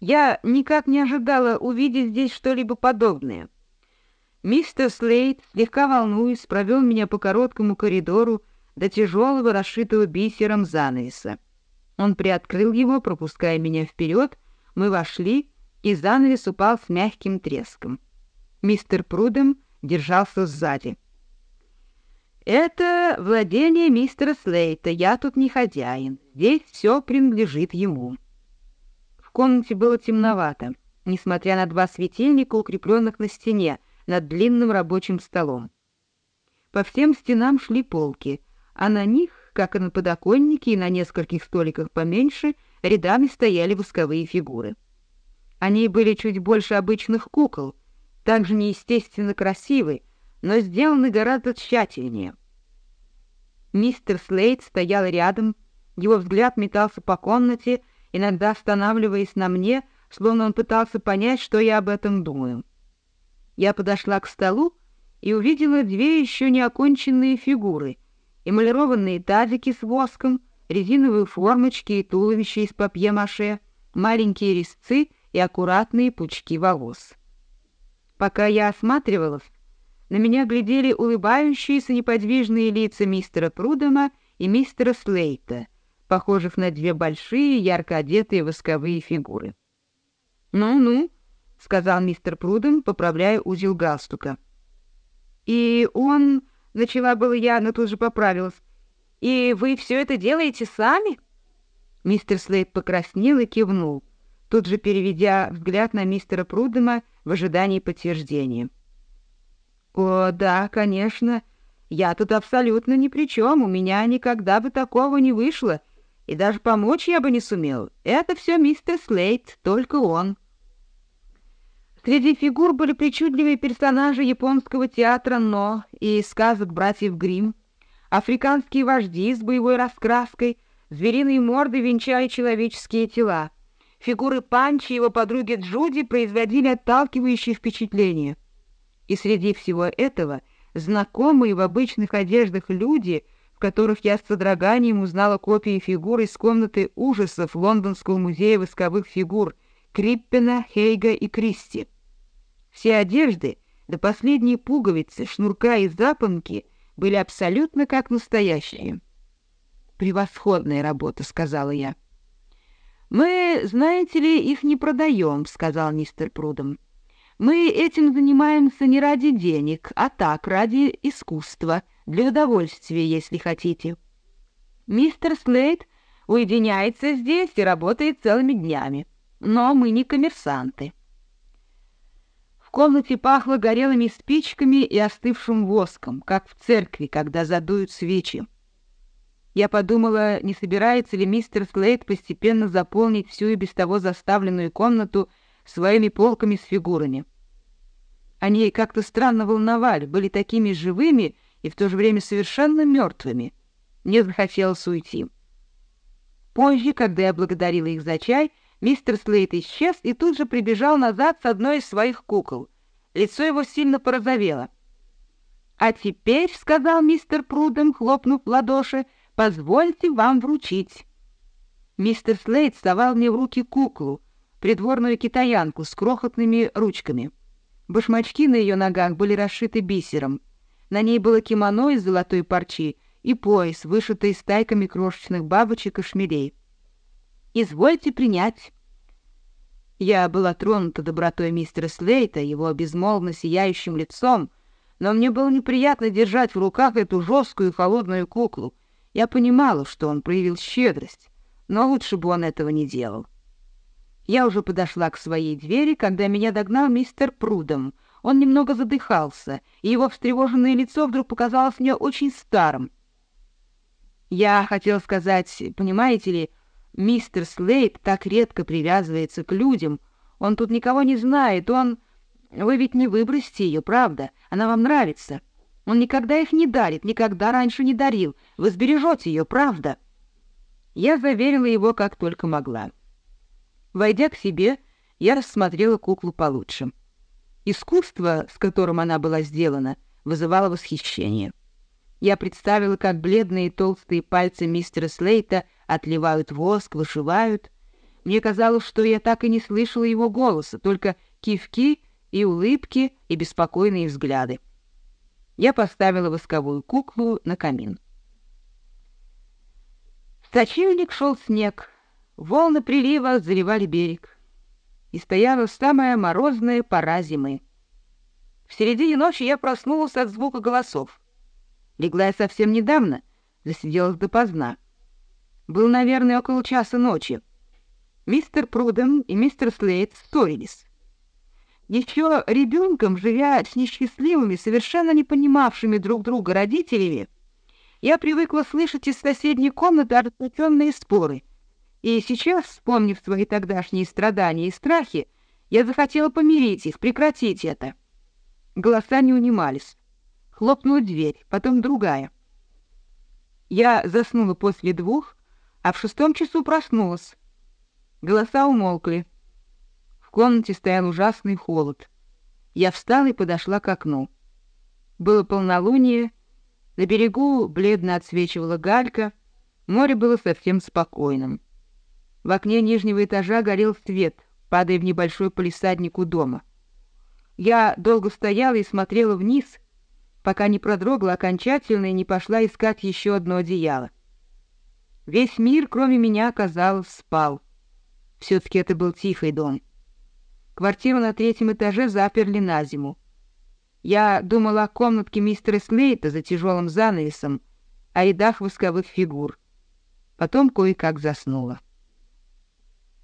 Я никак не ожидала увидеть здесь что-либо подобное. Мистер Слейд, слегка волнуясь, провел меня по короткому коридору до тяжелого, расшитого бисером занавеса. Он приоткрыл его, пропуская меня вперед, мы вошли, и занавес упал с мягким треском. Мистер Прудем держался сзади. «Это владение мистера Слейта, я тут не хозяин, здесь все принадлежит ему» комнате было темновато, несмотря на два светильника, укрепленных на стене, над длинным рабочим столом. По всем стенам шли полки, а на них, как и на подоконнике и на нескольких столиках поменьше, рядами стояли восковые фигуры. Они были чуть больше обычных кукол, также неестественно красивы, но сделаны гораздо тщательнее. Мистер Слейд стоял рядом, его взгляд метался по комнате, иногда останавливаясь на мне, словно он пытался понять, что я об этом думаю. Я подошла к столу и увидела две еще не оконченные фигуры, эмалированные тазики с воском, резиновые формочки и туловища из папье-маше, маленькие резцы и аккуратные пучки волос. Пока я осматривалась, на меня глядели улыбающиеся неподвижные лица мистера Прудома и мистера Слейта — похожих на две большие ярко одетые восковые фигуры. «Ну-ну», — сказал мистер Пруден, поправляя узел галстука. «И он...» — начала было я, но тут же поправилась. «И вы все это делаете сами?» Мистер Слейд покраснел и кивнул, тут же переведя взгляд на мистера Прудема в ожидании подтверждения. «О, да, конечно. Я тут абсолютно ни при чем. У меня никогда бы такого не вышло и даже помочь я бы не сумел. Это все мистер Слейт, только он». Среди фигур были причудливые персонажи японского театра «Но» и сказок братьев Грим, африканские вожди с боевой раскраской, звериные морды венчали человеческие тела. Фигуры Панчи и его подруги Джуди производили отталкивающие впечатления. И среди всего этого знакомые в обычных одеждах люди – в которых я с содроганием узнала копии фигур из комнаты ужасов Лондонского музея восковых фигур Криппена, Хейга и Кристи. Все одежды, до последней пуговицы, шнурка и запонки были абсолютно как настоящие. «Превосходная работа», — сказала я. «Мы, знаете ли, их не продаем», — сказал мистер Прудом. Мы этим занимаемся не ради денег, а так, ради искусства, для удовольствия, если хотите. Мистер Слейд уединяется здесь и работает целыми днями, но мы не коммерсанты. В комнате пахло горелыми спичками и остывшим воском, как в церкви, когда задуют свечи. Я подумала, не собирается ли мистер Слейд постепенно заполнить всю и без того заставленную комнату своими полками с фигурами. Они как-то странно волновали, были такими живыми и в то же время совершенно мертвыми. Мне захотелось уйти. Позже, когда я благодарила их за чай, мистер Слейт исчез и тут же прибежал назад с одной из своих кукол. Лицо его сильно порозовело. «А теперь», — сказал мистер Пруден, хлопнув в ладоши, — «позвольте вам вручить». Мистер Слейд совал мне в руки куклу, придворную китаянку с крохотными ручками. Башмачки на ее ногах были расшиты бисером. На ней было кимоно из золотой парчи и пояс, вышитый стайками крошечных бабочек и шмелей. «Извольте принять!» Я была тронута добротой мистера Слейта, его безмолвно сияющим лицом, но мне было неприятно держать в руках эту жесткую холодную куклу. Я понимала, что он проявил щедрость, но лучше бы он этого не делал. Я уже подошла к своей двери, когда меня догнал мистер Прудом. Он немного задыхался, и его встревоженное лицо вдруг показалось мне очень старым. Я хотел сказать, понимаете ли, мистер Слейп так редко привязывается к людям. Он тут никого не знает, он... Вы ведь не выбросите ее, правда? Она вам нравится. Он никогда их не дарит, никогда раньше не дарил. Вы сбережете ее, правда?» Я заверила его, как только могла. Войдя к себе, я рассмотрела куклу получше. Искусство, с которым она была сделана, вызывало восхищение. Я представила, как бледные толстые пальцы мистера Слейта отливают воск, вышивают. Мне казалось, что я так и не слышала его голоса, только кивки и улыбки и беспокойные взгляды. Я поставила восковую куклу на камин. В точильник шел снег, Волны прилива заливали берег. И стояла самая морозная пора зимы. В середине ночи я проснулась от звука голосов. Легла я совсем недавно, засиделась допоздна. Был, наверное, около часа ночи. Мистер Пруден и мистер Слейд ссорились. Еще ребенком, живя с несчастливыми, совершенно не понимавшими друг друга родителями, я привыкла слышать из соседней комнаты ожесточенные споры — и сейчас, вспомнив свои тогдашние страдания и страхи, я захотела помирить их, прекратить это. Голоса не унимались. Хлопнула дверь, потом другая. Я заснула после двух, а в шестом часу проснулась. Голоса умолкли. В комнате стоял ужасный холод. Я встала и подошла к окну. Было полнолуние, на берегу бледно отсвечивала галька, море было совсем спокойным. В окне нижнего этажа горел свет, падая в небольшой палисадник дома. Я долго стояла и смотрела вниз, пока не продрогла окончательно и не пошла искать еще одно одеяло. Весь мир, кроме меня, казалось, спал. Все-таки это был тихий дом. Квартиру на третьем этаже заперли на зиму. Я думала о комнатке мистера Слейта за тяжелым занавесом, о рядах восковых фигур. Потом кое-как заснула.